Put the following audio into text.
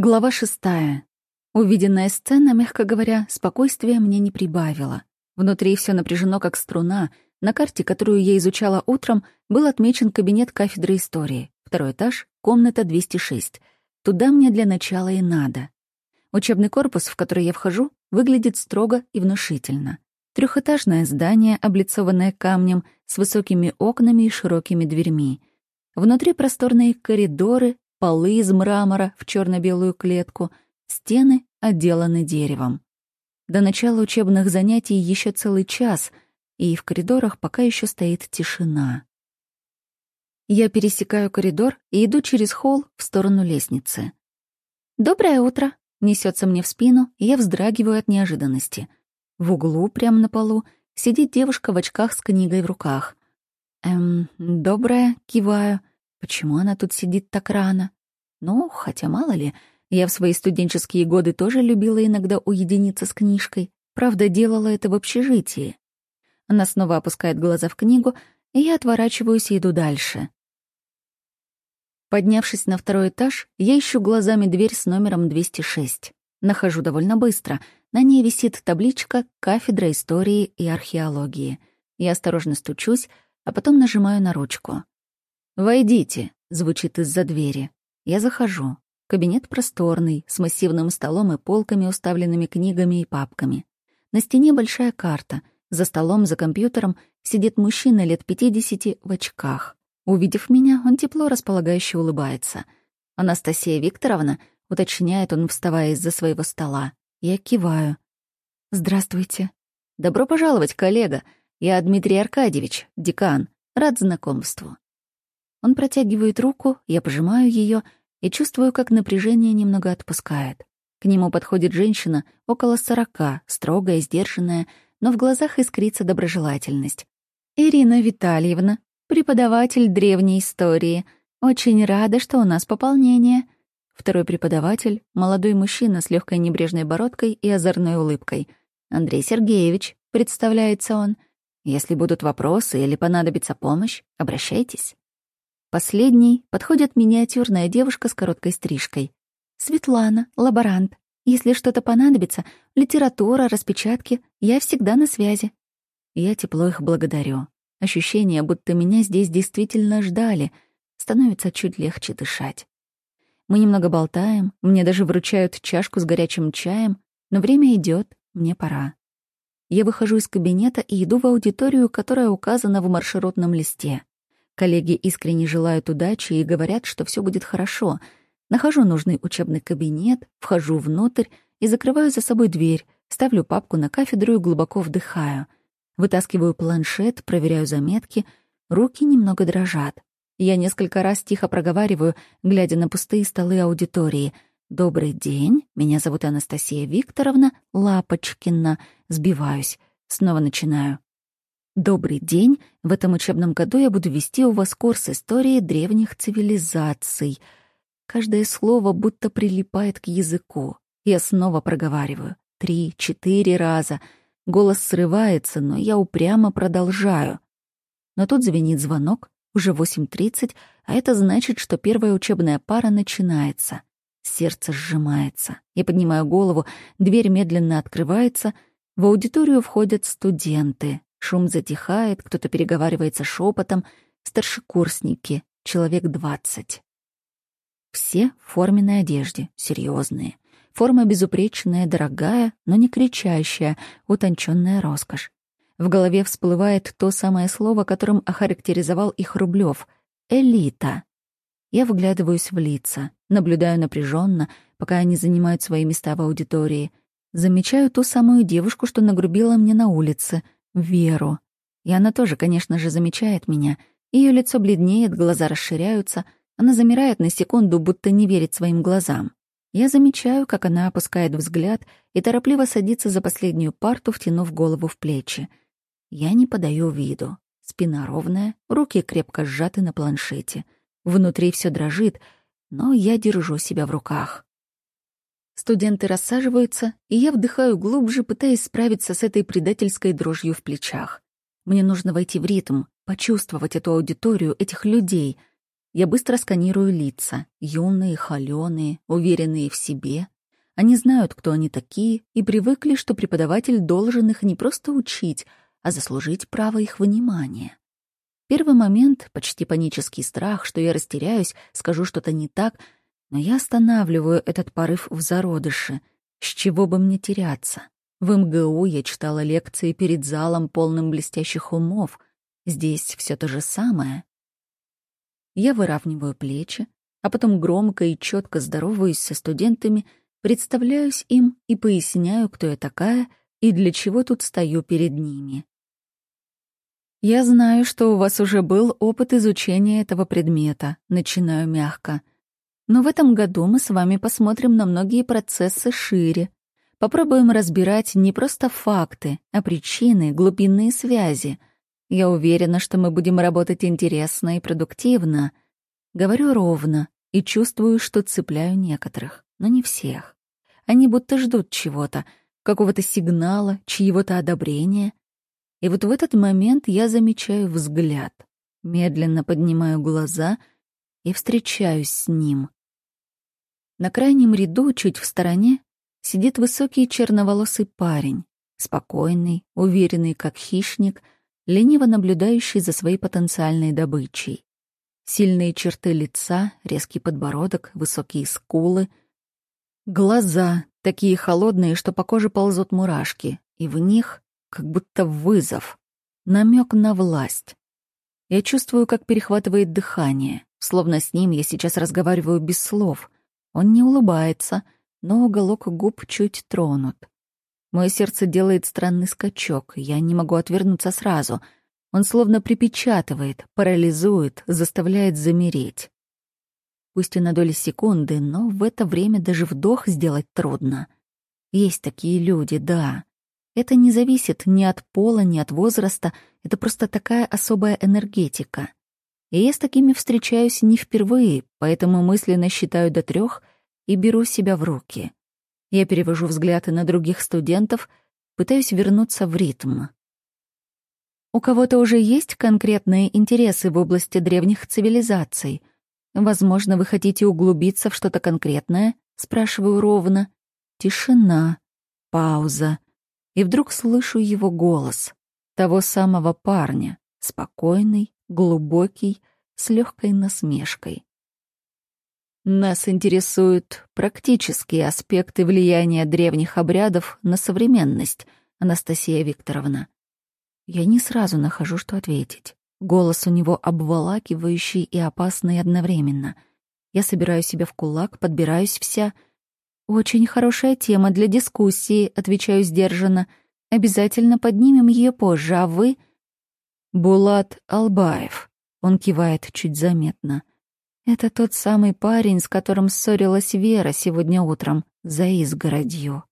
Глава шестая. Увиденная сцена, мягко говоря, спокойствия мне не прибавила. Внутри все напряжено, как струна. На карте, которую я изучала утром, был отмечен кабинет кафедры истории. Второй этаж, комната 206. Туда мне для начала и надо. Учебный корпус, в который я вхожу, выглядит строго и внушительно. Трехэтажное здание, облицованное камнем, с высокими окнами и широкими дверьми. Внутри просторные коридоры, полы из мрамора в черно белую клетку, стены отделаны деревом. До начала учебных занятий еще целый час, и в коридорах пока еще стоит тишина. Я пересекаю коридор и иду через холл в сторону лестницы. «Доброе утро!» — несется мне в спину, и я вздрагиваю от неожиданности. В углу, прямо на полу, сидит девушка в очках с книгой в руках. «Эм, доброе», — киваю. Почему она тут сидит так рано? Ну, хотя мало ли, я в свои студенческие годы тоже любила иногда уединиться с книжкой. Правда, делала это в общежитии. Она снова опускает глаза в книгу, и я отворачиваюсь и иду дальше. Поднявшись на второй этаж, я ищу глазами дверь с номером 206. Нахожу довольно быстро. На ней висит табличка «Кафедра истории и археологии». Я осторожно стучусь, а потом нажимаю на ручку. «Войдите», — звучит из-за двери. Я захожу. Кабинет просторный, с массивным столом и полками, уставленными книгами и папками. На стене большая карта. За столом, за компьютером сидит мужчина лет 50 в очках. Увидев меня, он тепло располагающе улыбается. «Анастасия Викторовна», — уточняет он, вставая из-за своего стола. Я киваю. «Здравствуйте». «Добро пожаловать, коллега. Я Дмитрий Аркадьевич, декан. Рад знакомству». Он протягивает руку, я пожимаю ее и чувствую, как напряжение немного отпускает. К нему подходит женщина около сорока, строгая, сдержанная, но в глазах искрится доброжелательность. «Ирина Витальевна, преподаватель древней истории. Очень рада, что у нас пополнение». Второй преподаватель — молодой мужчина с легкой небрежной бородкой и озорной улыбкой. «Андрей Сергеевич», — представляется он. «Если будут вопросы или понадобится помощь, обращайтесь». Последней подходит миниатюрная девушка с короткой стрижкой. «Светлана, лаборант. Если что-то понадобится, литература, распечатки, я всегда на связи». Я тепло их благодарю. Ощущение, будто меня здесь действительно ждали, становится чуть легче дышать. Мы немного болтаем, мне даже вручают чашку с горячим чаем, но время идет, мне пора. Я выхожу из кабинета и иду в аудиторию, которая указана в маршрутном листе. Коллеги искренне желают удачи и говорят, что все будет хорошо. Нахожу нужный учебный кабинет, вхожу внутрь и закрываю за собой дверь, ставлю папку на кафедру и глубоко вдыхаю. Вытаскиваю планшет, проверяю заметки, руки немного дрожат. Я несколько раз тихо проговариваю, глядя на пустые столы аудитории. «Добрый день, меня зовут Анастасия Викторовна Лапочкина». Сбиваюсь. Снова начинаю. Добрый день. В этом учебном году я буду вести у вас курс истории древних цивилизаций. Каждое слово будто прилипает к языку. Я снова проговариваю. Три, четыре раза. Голос срывается, но я упрямо продолжаю. Но тут звенит звонок, уже 8.30, а это значит, что первая учебная пара начинается. Сердце сжимается. Я поднимаю голову, дверь медленно открывается. В аудиторию входят студенты. Шум затихает, кто-то переговаривается шепотом. Старшекурсники, человек двадцать. Все в форменной одежде, серьезные. Форма безупречная, дорогая, но не кричащая, утонченная роскошь. В голове всплывает то самое слово, которым охарактеризовал их Рублев — элита. Я выглядываюсь в лица, наблюдаю напряженно, пока они занимают свои места в аудитории. Замечаю ту самую девушку, что нагрубила мне на улице — Веру. И она тоже, конечно же, замечает меня. Ее лицо бледнеет, глаза расширяются. Она замирает на секунду, будто не верит своим глазам. Я замечаю, как она опускает взгляд и торопливо садится за последнюю парту, втянув голову в плечи. Я не подаю виду. Спина ровная, руки крепко сжаты на планшете. Внутри все дрожит, но я держу себя в руках. Студенты рассаживаются, и я вдыхаю глубже, пытаясь справиться с этой предательской дрожью в плечах. Мне нужно войти в ритм, почувствовать эту аудиторию, этих людей. Я быстро сканирую лица. Юные, холёные, уверенные в себе. Они знают, кто они такие, и привыкли, что преподаватель должен их не просто учить, а заслужить право их внимания. Первый момент — почти панический страх, что я растеряюсь, скажу что-то не так, но я останавливаю этот порыв в зародыше. С чего бы мне теряться? В МГУ я читала лекции перед залом, полным блестящих умов. Здесь все то же самое. Я выравниваю плечи, а потом громко и четко здороваюсь со студентами, представляюсь им и поясняю, кто я такая и для чего тут стою перед ними. «Я знаю, что у вас уже был опыт изучения этого предмета», — начинаю мягко. «Но в этом году мы с вами посмотрим на многие процессы шире. Попробуем разбирать не просто факты, а причины, глубинные связи. Я уверена, что мы будем работать интересно и продуктивно. Говорю ровно и чувствую, что цепляю некоторых, но не всех. Они будто ждут чего-то, какого-то сигнала, чьего-то одобрения. И вот в этот момент я замечаю взгляд, медленно поднимаю глаза и встречаюсь с ним. На крайнем ряду, чуть в стороне, сидит высокий черноволосый парень, спокойный, уверенный, как хищник — лениво наблюдающий за своей потенциальной добычей. Сильные черты лица, резкий подбородок, высокие скулы. Глаза, такие холодные, что по коже ползут мурашки, и в них как будто вызов, намек на власть. Я чувствую, как перехватывает дыхание, словно с ним я сейчас разговариваю без слов. Он не улыбается, но уголок губ чуть тронут. Мое сердце делает странный скачок, я не могу отвернуться сразу. Он словно припечатывает, парализует, заставляет замереть. Пусть и на доли секунды, но в это время даже вдох сделать трудно. Есть такие люди, да. Это не зависит ни от пола, ни от возраста, это просто такая особая энергетика. И я с такими встречаюсь не впервые, поэтому мысленно считаю до трех и беру себя в руки. Я перевожу взгляды на других студентов, пытаюсь вернуться в ритм. У кого-то уже есть конкретные интересы в области древних цивилизаций. Возможно, вы хотите углубиться в что-то конкретное? Спрашиваю ровно. Тишина. Пауза. И вдруг слышу его голос. Того самого парня. Спокойный, глубокий, с легкой насмешкой. Нас интересуют практические аспекты влияния древних обрядов на современность, Анастасия Викторовна. Я не сразу нахожу, что ответить. Голос у него обволакивающий и опасный одновременно. Я собираю себя в кулак, подбираюсь вся. «Очень хорошая тема для дискуссии», — отвечаю сдержанно. «Обязательно поднимем ее позже, а вы...» «Булат Албаев», — он кивает чуть заметно. Это тот самый парень, с которым ссорилась Вера сегодня утром за изгородью.